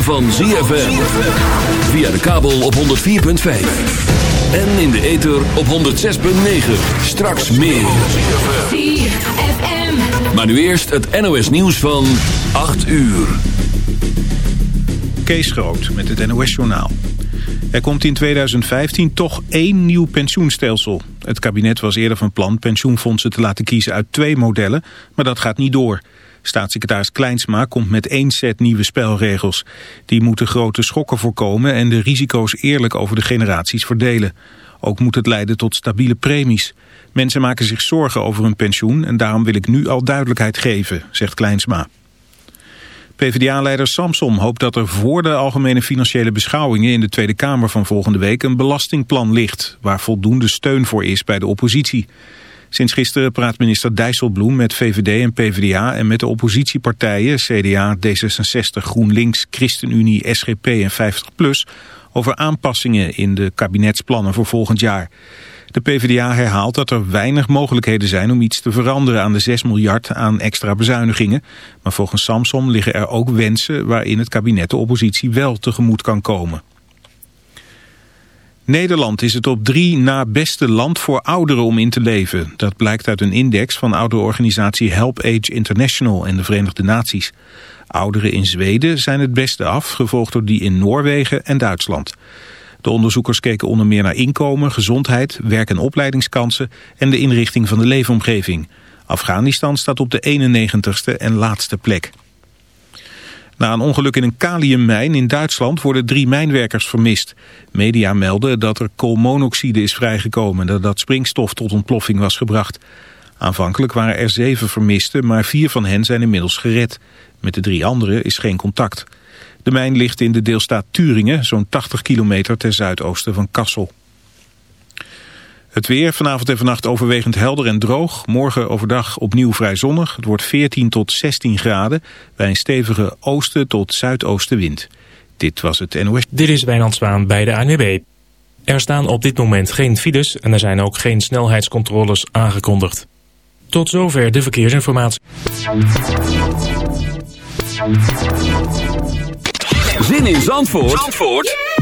ritme van ZFM. Via de kabel op 104.5. En in de ether op 106.9. Straks meer. ZFM. Maar nu eerst het NOS nieuws van 8 uur. Kees Groot met het NOS journaal. Er komt in 2015 toch één nieuw pensioenstelsel. Het kabinet was eerder van plan pensioenfondsen te laten kiezen uit twee modellen, maar dat gaat niet door. Staatssecretaris Kleinsma komt met één set nieuwe spelregels. Die moeten grote schokken voorkomen en de risico's eerlijk over de generaties verdelen. Ook moet het leiden tot stabiele premies. Mensen maken zich zorgen over hun pensioen en daarom wil ik nu al duidelijkheid geven, zegt Kleinsma. PvdA-leider Samsom hoopt dat er voor de algemene financiële beschouwingen in de Tweede Kamer van volgende week een belastingplan ligt, waar voldoende steun voor is bij de oppositie. Sinds gisteren praat minister Dijsselbloem met VVD en PvdA en met de oppositiepartijen CDA, D66, GroenLinks, ChristenUnie, SGP en 50PLUS over aanpassingen in de kabinetsplannen voor volgend jaar. De PvdA herhaalt dat er weinig mogelijkheden zijn om iets te veranderen aan de 6 miljard aan extra bezuinigingen. Maar volgens Samsom liggen er ook wensen waarin het kabinet de oppositie wel tegemoet kan komen. Nederland is het op drie na beste land voor ouderen om in te leven. Dat blijkt uit een index van ouderorganisatie Help Age International en de Verenigde Naties. Ouderen in Zweden zijn het beste af, gevolgd door die in Noorwegen en Duitsland. De onderzoekers keken onder meer naar inkomen, gezondheid, werk- en opleidingskansen en de inrichting van de leefomgeving. Afghanistan staat op de 91ste en laatste plek. Na een ongeluk in een kaliummijn in Duitsland worden drie mijnwerkers vermist. Media melden dat er koolmonoxide is vrijgekomen en dat springstof tot ontploffing was gebracht. Aanvankelijk waren er zeven vermisten, maar vier van hen zijn inmiddels gered. Met de drie anderen is geen contact. De mijn ligt in de deelstaat Turingen, zo'n 80 kilometer ten zuidoosten van Kassel. Het weer vanavond en vannacht overwegend helder en droog. Morgen overdag opnieuw vrij zonnig. Het wordt 14 tot 16 graden bij een stevige oosten tot zuidoostenwind. Dit was het NOS. Dit is Wijnand Zwaan bij de ANWB. Er staan op dit moment geen files en er zijn ook geen snelheidscontroles aangekondigd. Tot zover de verkeersinformatie. Zin in Zandvoort, Zandvoort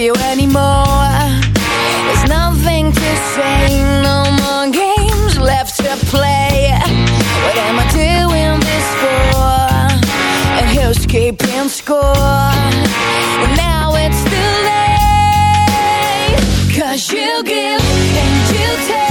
you anymore There's nothing to say No more games left to play What am I doing this for? And who's keeping score? Well, now it's too late Cause you give and you take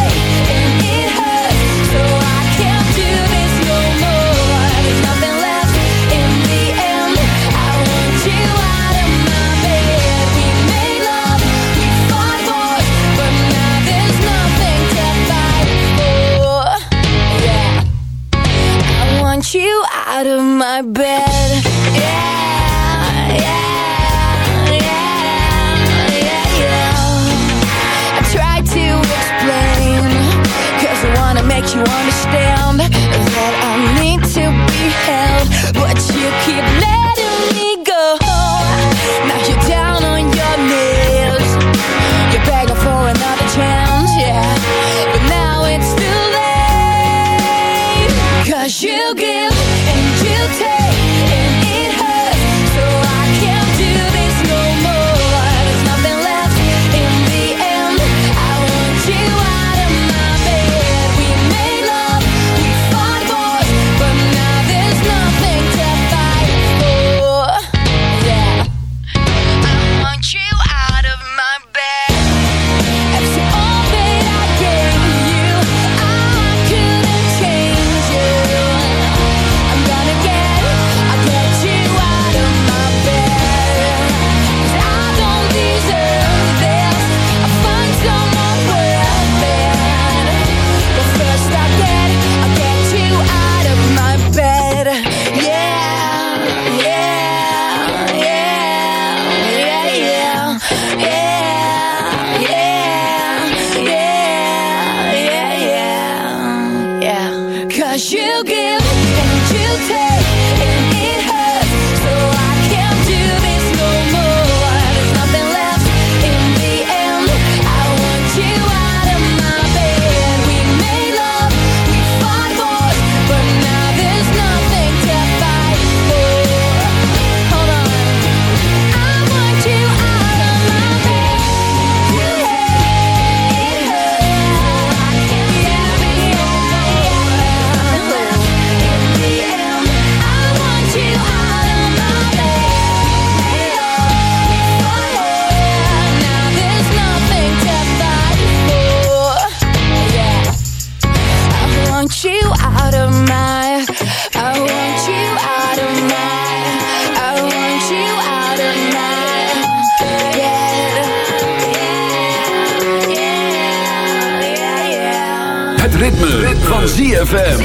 van ZFM.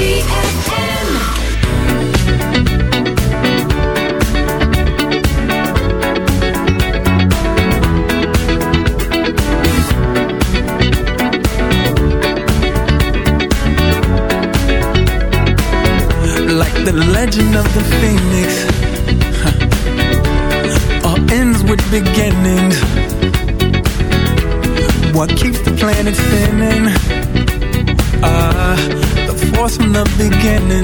Like the legend of the phoenix. All ends with beginnings What keeps the planet spinning the beginning.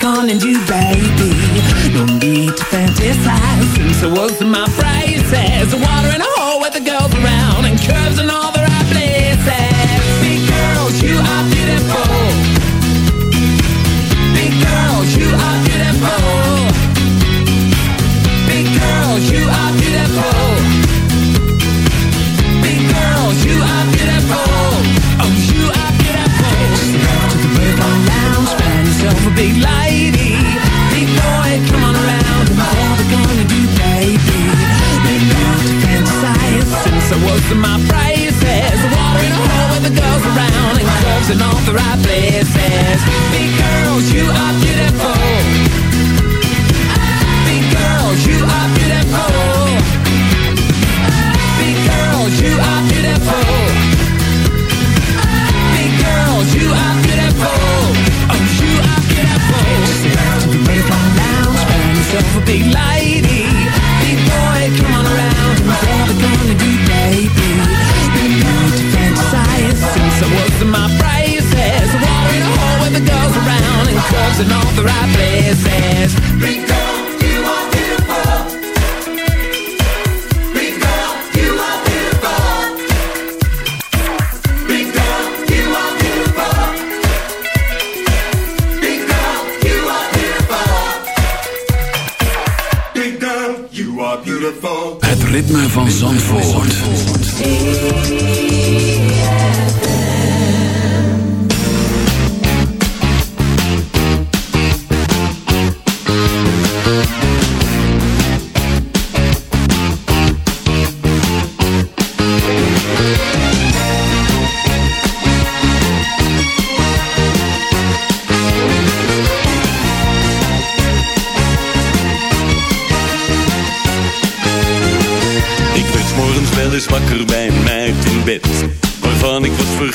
calling you baby. No need to fantasize, since I woke Zandvoort.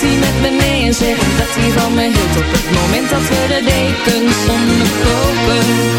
dan mocht hij met me mee en zeggen dat hij van me hield Op het moment dat we de dekens onderkopen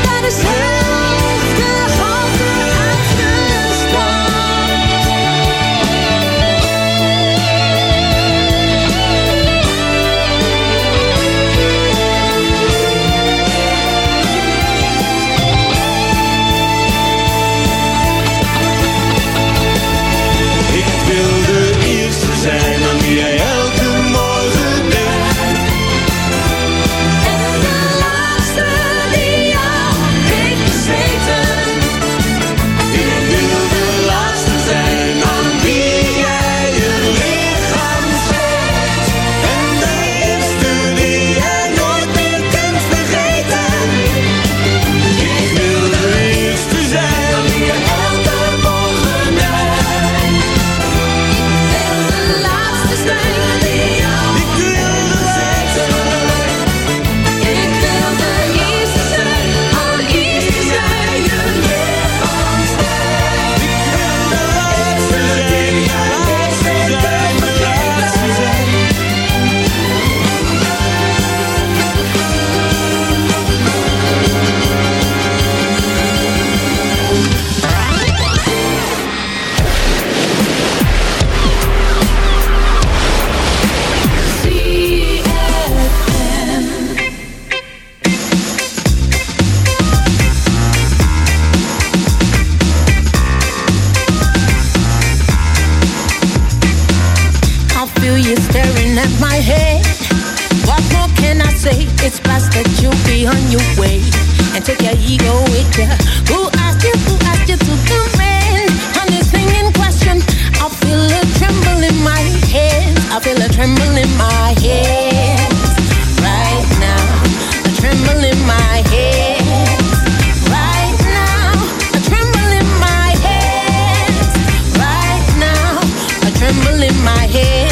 my head,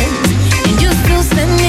and you still send me.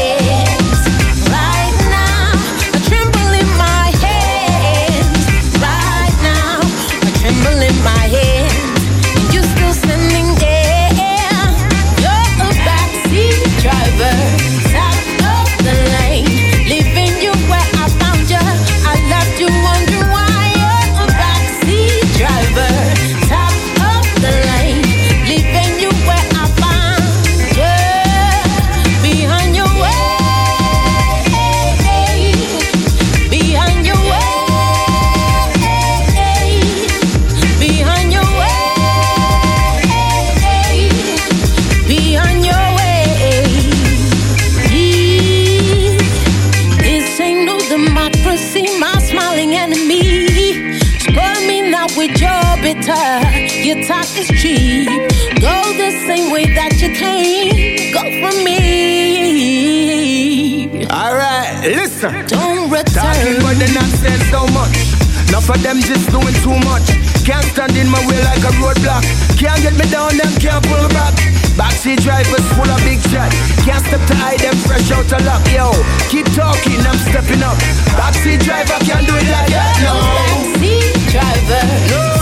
Listen. Don't return. Talking about the nonsense so much. Enough of them just doing too much. Can't stand in my way like a roadblock. Can't get me down, and can't pull back. Backseat drivers full of big shots. Can't step to hide them fresh out of luck. Yo, keep talking, I'm stepping up. Backseat driver can't do it like that. No. Backseat driver. No.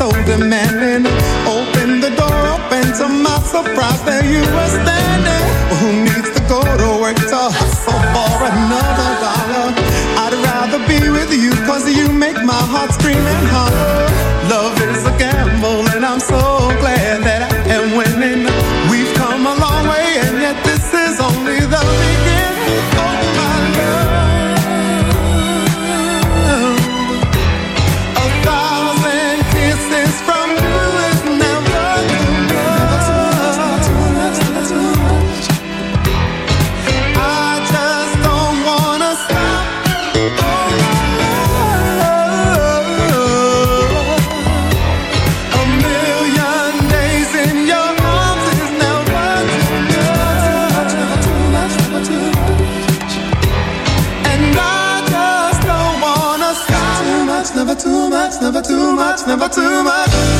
so demanding. Open the door, open to my surprise, there you were standing. Who needs to go to work to hustle for another dollar? I'd rather be with you, cause you make my heart scream. too much.